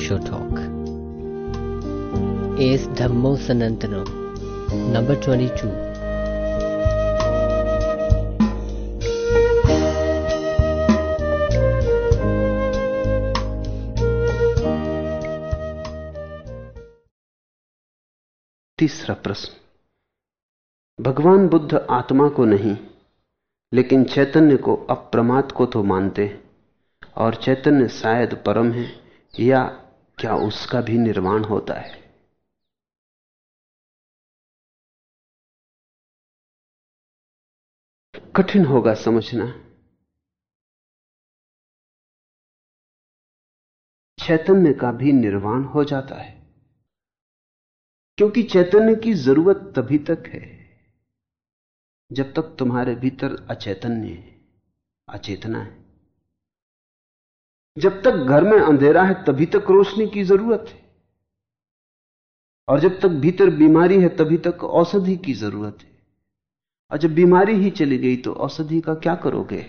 Osho Talk is Dhammo Sanantano, number 22. तीसरा प्रश्न भगवान बुद्ध आत्मा को नहीं लेकिन चैतन्य को अप्रमाद को तो मानते और चैतन्य शायद परम है या क्या उसका भी निर्माण होता है? कठिन होगा समझना। चैतन्य का भी निर्वाण हो जाता है, क्योंकि चैतन्य की ज़रूरत तभी तक है, जब तक तुम्हारे भीतर अचैतन्य है अचेतना है। जब तक घर में अंधेरा है, तभी तक रोशनी की ज़रूरत है। और जब तक भीतर बीमारी है, तभी तक औषधि की ज़रूरत है। और जब बीमारी ही चली गई तो औषधि का क्या करोगे?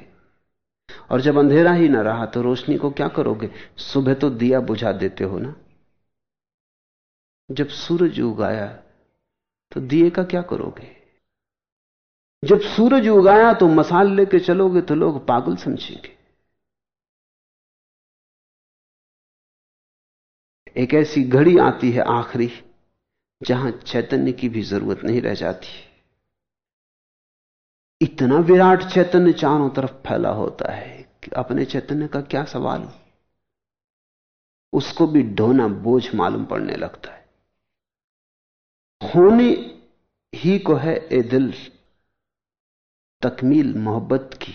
और जब अंधेरा ही ना रहा तो रोशनी को क्या करोगे? सुबह तो दिया बुझा देते हो ना? जब सूरज उगाया तो दिए का क्या करोगे? जब सूरज उगाया तो मसाल लेके चलोगे तो लोग पागल समझेंगे। एक ऐसी घड़ी आती है आखिरी, जहाँ चैतन्य की भी ज़रूरत नहीं रह जाती। इतना विराट चैतन्य चारों तरफ़ फैला होता है कि अपने चैतन्य का क्या सवाल उसको भी ढोना बोझ मालूम पड़ने लगता है। होने ही को है ए दिल तकमील मोहब्बत की।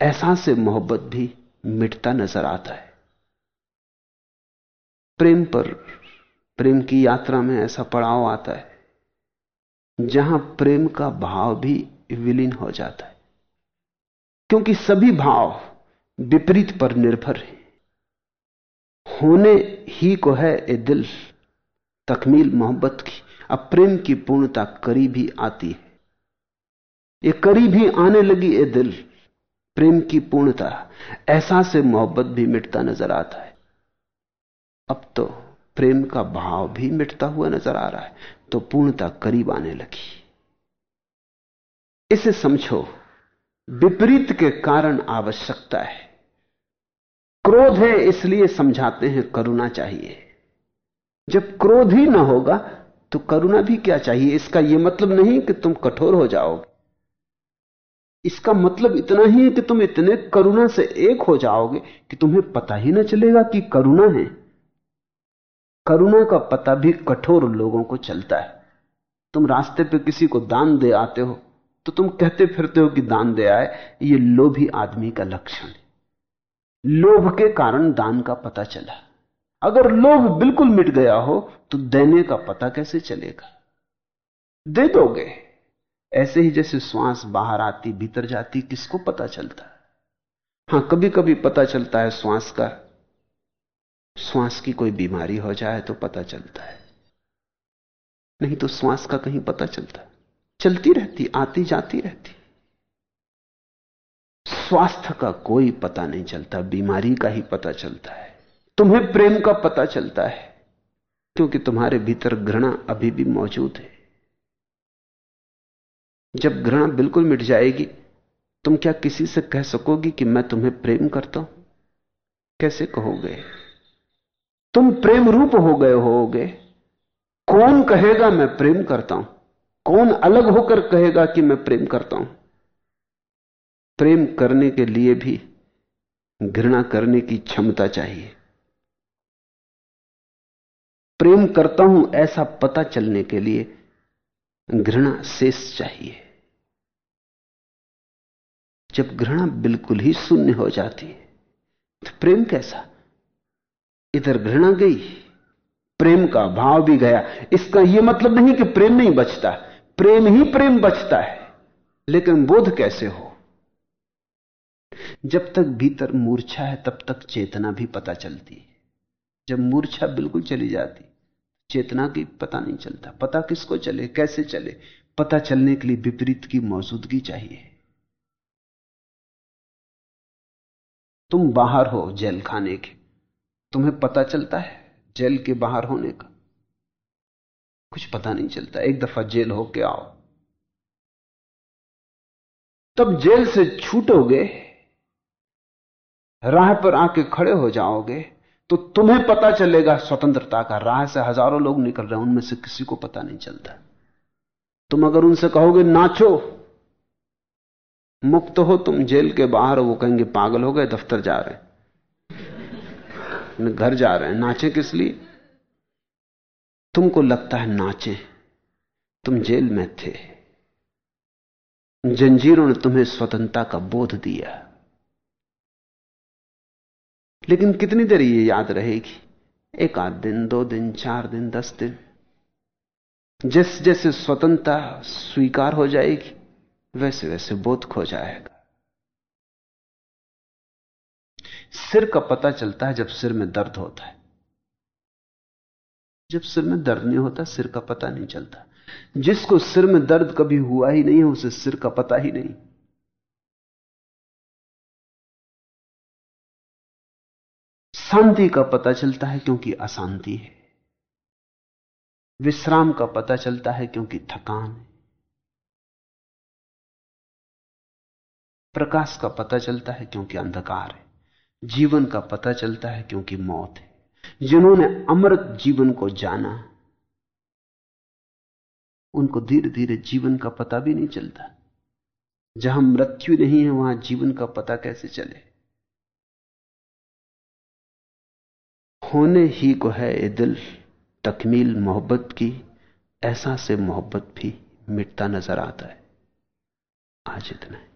एहसास से मोहब्बत भी मिटता नज़र आता है। प्रेम पर, प्रेम की यात्रा में ऐसा पड़ाव आता है, जहाँ प्रेम का भाव भी विलीन हो जाता है। क्योंकि सभी भाव विपरीत पर निर्भर है। होने ही को है ए दिल, तकमील मोहब्बत की। अब प्रेम की पूर्णता करीब ही आती है। ये करीब ही आने लगी ए दिल, प्रेम की पूर्णता ऐसा से मोहब्बत भी मिटता नज़र आता है। अब तो प्रेम का भाव भी मिटता हुआ नज़र आ रहा है तो पूर्णता करीब आने लगी। इसे समझो, विपरीत के कारण आवश्यकता है। क्रोध है, इसलिए समझाते हैं, करुणा चाहिए। जब क्रोध ही ना होगा तो करुणा भी क्या चाहिए? इसका यह मतलब नहीं कि तुम कठोर हो जाओगे। इसका मतलब इतना ही है कि तुम इतने करुणा से एक हो जाओगे कि तुम्हें पता ही ना चलेगा कि करुणा है। करुणा का पता भी कठोर लोगों को चलता है। तुम रास्ते पे किसी को दान दे आते हो तो तुम कहते फिरते हो कि दान दे आए, ये लोभी आदमी का लक्षण है। लोभ के कारण दान का पता चला। अगर लोभ बिल्कुल मिट गया हो तो देने का पता कैसे चलेगा? दे दोगे। ऐसे ही जैसे श्वास बाहर आती, भीतर जाती, किसको पता चलता? हाँ कभी कभी पता चलता है श्वास का श्वास की कोई बीमारी हो जाए तो पता चलता है। नहीं तो श्वास का कहीं पता चलता। चलती रहती, आती जाती रहती। स्वास्थ्य का कोई पता नहीं चलता, बीमारी का ही पता चलता है। तुम्हें प्रेम का पता चलता है, क्योंकि तुम्हारे भीतर घृणा अभी भी मौजूद है। जब घृणा बिल्कुल मिट जाएगी, तुम क्या किसी से कह सकोगी कि मैं तुम्हें प्रेम करता हूँ? कैसे कहोगे? तुम प्रेम रूप हो गए होगे। कौन कहेगा, मैं प्रेम करता हूँ कौन अलग होकर कहेगा कि मैं प्रेम करता हूँ? प्रेम करने के लिए भी घृणा करने की क्षमता चाहिए। प्रेम करता हूँ ऐसा पता चलने के लिए घृणा शेष चाहिए। जब घृणा बिल्कुल ही शून्य हो जाती है तो प्रेम कैसा? इधर घृणा गई, प्रेम का भाव भी गया। इसका यह मतलब नहीं कि प्रेम नहीं बचता, प्रेम ही प्रेम बचता है। लेकिन बोध कैसे हो? जब तक भीतर मूर्छा है, तब तक चेतना भी पता चलती है। जब मूर्छा बिल्कुल चली जाती, चेतना की पता नहीं चलता। पता किसको चले, कैसे चले? पता चलने के लिए विपरीत की मौजूदगी चाहिए। तुम बाहर हो जेल खाने के। तुम्हें पता चलता है जेल के बाहर होने का? कुछ पता नहीं चलता। एक दफ़ा जेल होके आओ। तब जेल से छूटोगे, राह पर आके खड़े हो जाओगे तो तुम्हें पता चलेगा, स्वतंत्रता का राह से हज़ारों लोग निकल रहे हैं, उनमें से किसी को पता नहीं चलता। तुम अगर उनसे कहोगे, नाचो, मुक्त हो तुम जेल के बाहर, वो कहेंगे, पागल हो गए, दफ्तर जा रहे घर जा रहे हैं। नाचे किस लिए? तुमको लगता है नाचे। तुम जेल में थे। जंजीरों ने तुम्हें स्वतंत्रता का बोध दिया। लेकिन कितनी देर ये याद रहेगी? एक आध दिन, दो दिन, चार दिन, दस दिन। जैसे जैसे स्वतंत्रता स्वीकार हो जाएगी वैसे वैसे बोध खो जाएगा। सिर का पता चलता है जब सिर में दर्द होता है। जब सिर में दर्द नहीं होता, सिर का पता नहीं चलता। जिसको सिर में दर्द कभी हुआ ही नहीं है, उसे सिर का पता ही नहीं। शांति का पता चलता है क्योंकि अशांति है। विश्राम का पता चलता है क्योंकि थकान है। प्रकाश का पता चलता है क्योंकि अंधकार है। जीवन का पता चलता है क्योंकि मौत है। जिन्होंने अमृत जीवन को जाना, उनको धीरे धीरे जीवन का पता भी नहीं चलता। जहाँ मृत्यु नहीं है, वहाँ जीवन का पता कैसे चले? होने ही को है ये दिल, तकमील मोहब्बत की, ऐसा से मोहब्बत भी मिटता नज़र आता है। आज इतना है।